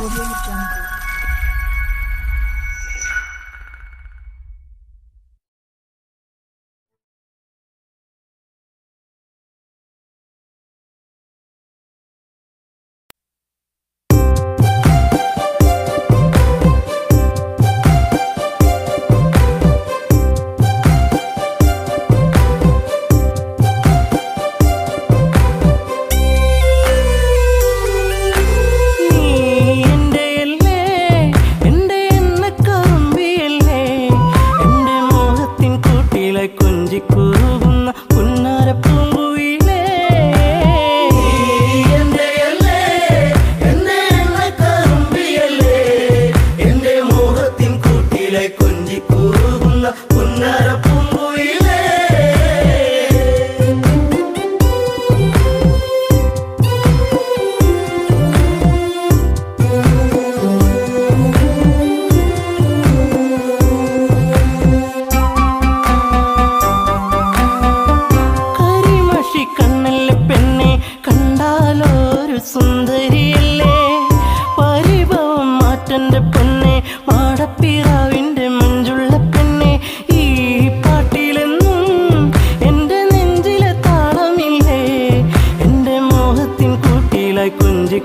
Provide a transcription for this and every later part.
Problem yok.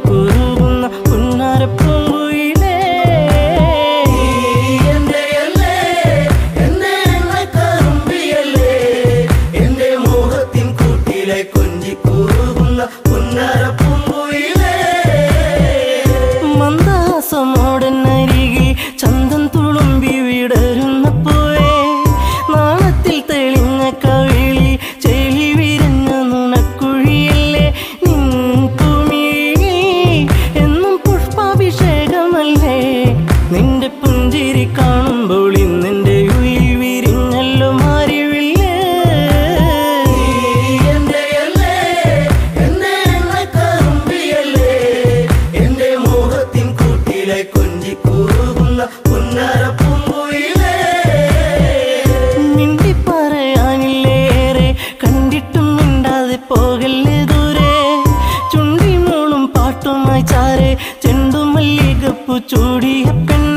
കുറുകുന്ന പുന്നാരപ്പൂയിലേ എന്റെ മോഹത്തിൻ കൂട്ടിലെ കുഞ്ചി കുറുകുന്ന നിന്റെ പുഞ്ചിരി കാണുമ്പോൾ നിന്റെ ഉയിൽ വിരിഞ്ഞല്ലോ കൂട്ടിലെ പോകല്ലേ ദൂരെ? ചുണ്ടിമോളും പാട്ടുമായി ചാരേ? മല്ലികപ്പു ചൂടിയ പെണ്ണ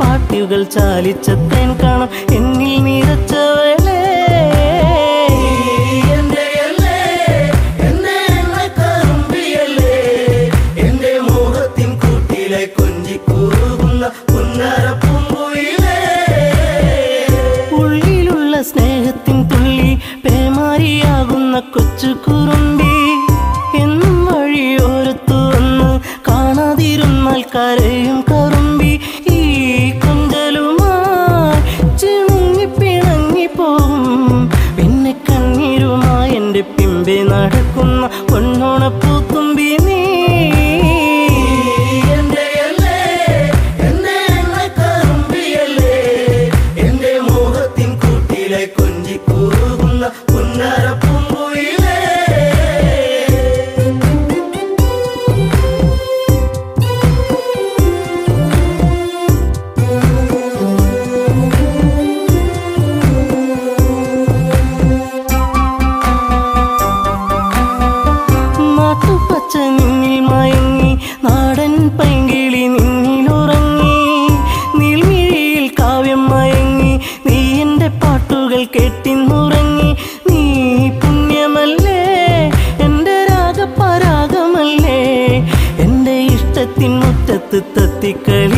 പാട്ടുകൾ ചാലിച്ച തേൻ കാണാം. എന്നിൽ നീരച്ച ഉള്ളിലുള്ള സ്നേഹത്തിൻ തുള്ളി പേമാരിയാകുന്ന കൊച്ചു കുറുമ്പി. the